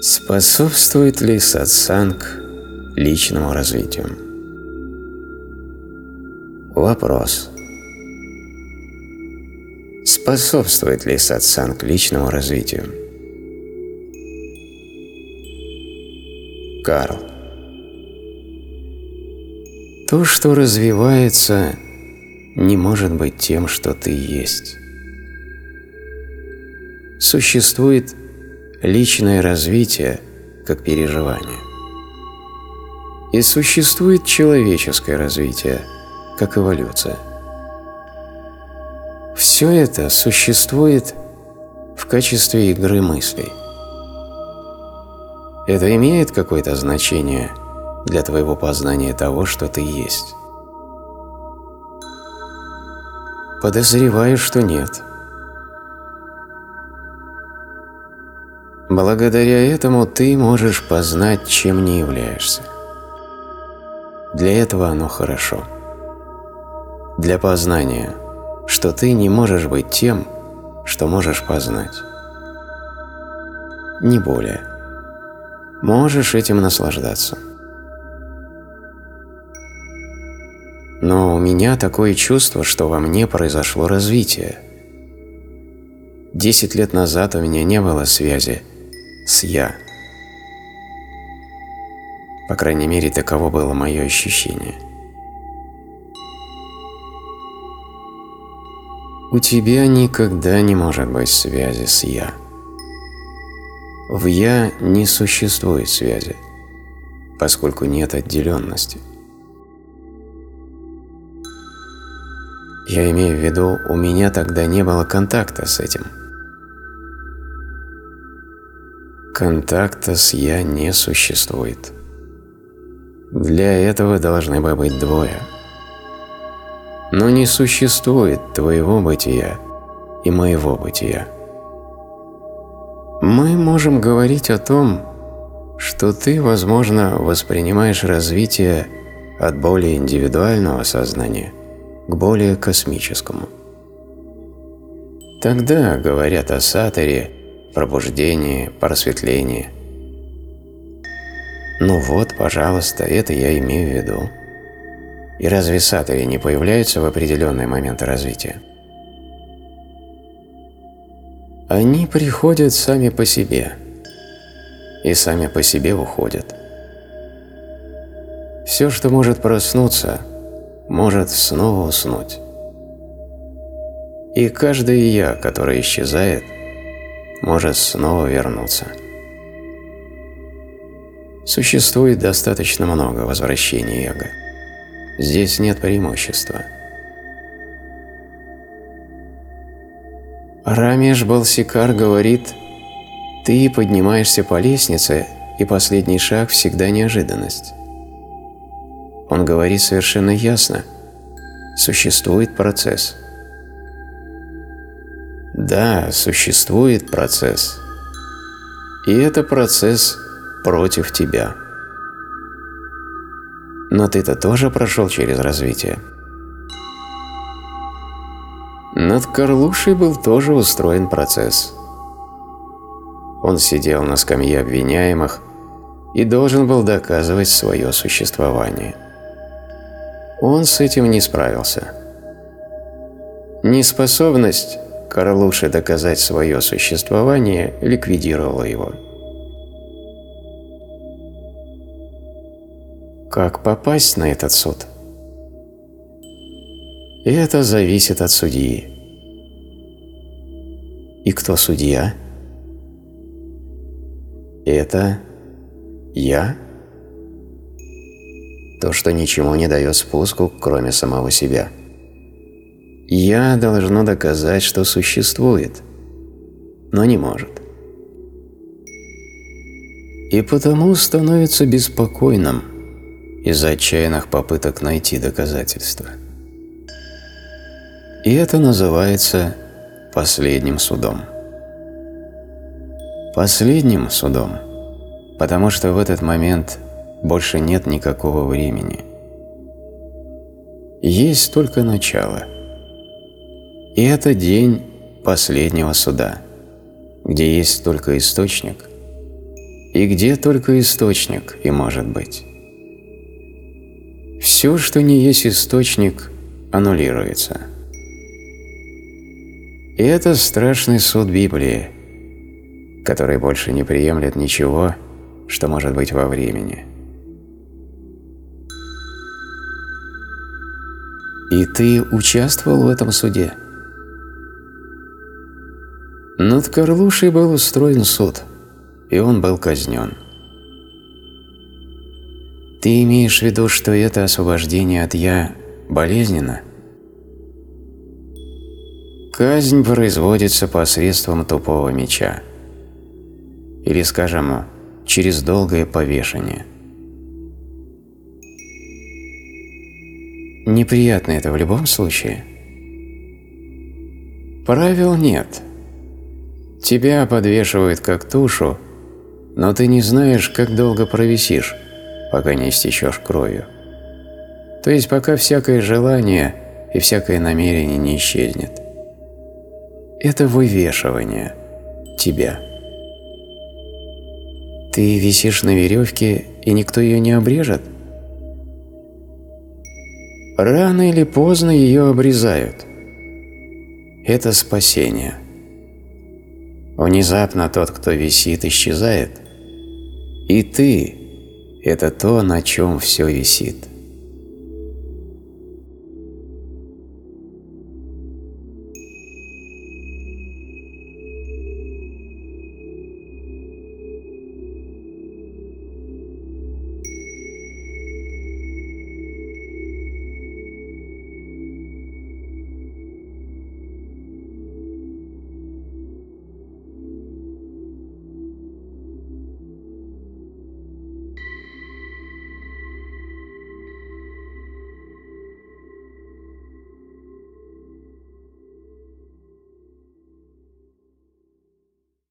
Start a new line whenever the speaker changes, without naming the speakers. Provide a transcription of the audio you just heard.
Способствует ли сатсанг личному развитию? Вопрос. Способствует ли сатсанг личному развитию? Карл. То, что развивается, не может быть тем, что ты есть. Существует личное развитие как переживание. И существует человеческое развитие как эволюция. Все это существует в качестве игры мыслей. Это имеет какое-то значение для твоего познания того, что ты есть? Подозреваю, что нет. Благодаря этому ты можешь познать, чем не являешься. Для этого оно хорошо. Для познания, что ты не можешь быть тем, что можешь познать. Не более. Можешь этим наслаждаться. Но у меня такое чувство, что во мне произошло развитие. Десять лет назад у меня не было связи с «я». По крайней мере, таково было мое ощущение. У тебя никогда не может быть связи с «я». В «я» не существует связи, поскольку нет отделенности. Я имею в виду, у меня тогда не было контакта с этим – Контакта с «я» не существует. Для этого должны бы быть двое. Но не существует твоего бытия и моего бытия. Мы можем говорить о том, что ты, возможно, воспринимаешь развитие от более индивидуального сознания к более космическому. Тогда говорят о саторе пробуждение, просветление. Ну вот, пожалуйста, это я имею в виду. И разве сатори не появляются в определенные моменты развития? Они приходят сами по себе и сами по себе уходят. Все, что может проснуться, может снова уснуть. И каждое «я», которое исчезает – может снова вернуться. Существует достаточно много возвращений эго. Здесь нет преимущества. Рамеш Балсикар говорит, ты поднимаешься по лестнице, и последний шаг всегда неожиданность. Он говорит совершенно ясно, существует процесс – да, существует процесс. И это процесс против тебя. Но ты-то тоже прошел через развитие. Над Карлушей был тоже устроен процесс. Он сидел на скамье обвиняемых и должен был доказывать свое существование. Он с этим не справился. Неспособность Карлуша доказать свое существование ликвидировала его. Как попасть на этот суд? Это зависит от судьи. И кто судья? Это я? То, что ничему не дает спуску, кроме самого себя. «Я» должно доказать, что существует, но не может. И потому становится беспокойным из-за отчаянных попыток найти доказательства. И это называется последним судом. Последним судом, потому что в этот момент больше нет никакого времени. Есть только начало – и это день последнего суда, где есть только источник, и где только источник и может быть. Все, что не есть источник, аннулируется. И это страшный суд Библии, который больше не приемлет ничего, что может быть во времени. И ты участвовал в этом суде? Над Карлушей был устроен суд, и он был казнен. Ты имеешь в виду, что это освобождение от «я» болезненно? Казнь производится посредством тупого меча. Или, скажем, через долгое повешение. Неприятно это в любом случае. Правил нет. Тебя подвешивают как тушу, но ты не знаешь, как долго провисишь, пока не истечешь кровью. То есть пока всякое желание и всякое намерение не исчезнет. Это вывешивание тебя. Ты висишь на веревке, и никто ее не обрежет? Рано или поздно ее обрезают. Это спасение. Внезапно тот, кто висит, исчезает. И ты – это то, на чем все висит.